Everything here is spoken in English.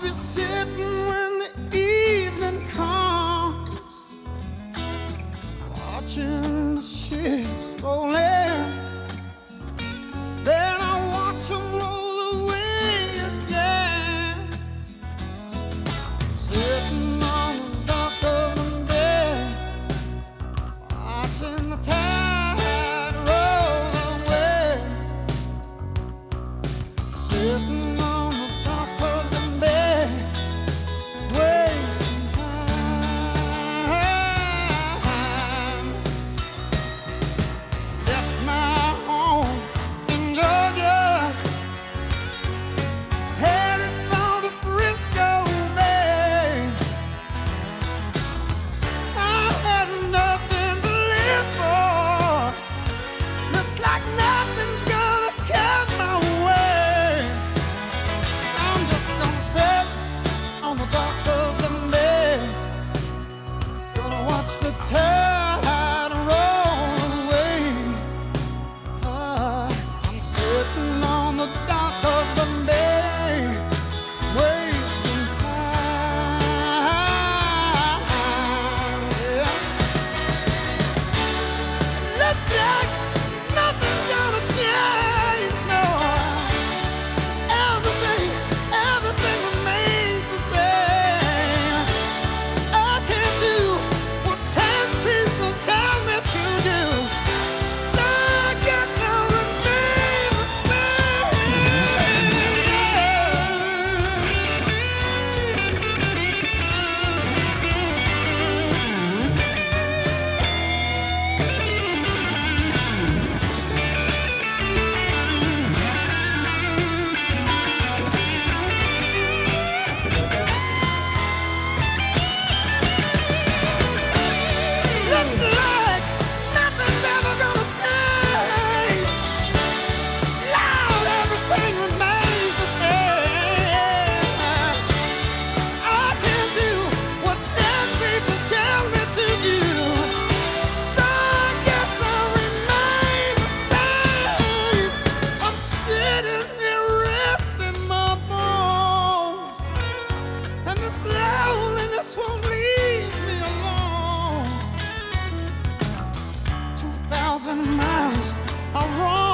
I'll be sitting when the evening comes, watching the ships roll in. Then I watch them roll away again. Sitting on the dock of the bay, watching the tide roll away. Sitting watch the tail. just won't leave me alone. 2,000 miles I wrong.